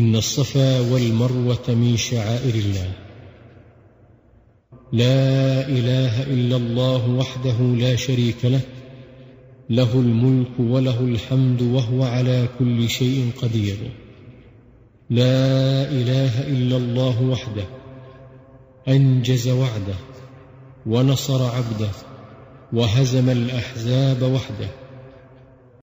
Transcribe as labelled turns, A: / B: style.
A: إن الصفا والمروة من شعائر الله. لا إله إلا الله وحده لا شريك له له الملك وله الحمد وهو على كل شيء قدير. لا إله إلا الله وحده أنجز وعده ونصر عبده وهزم الأحزاب وحده.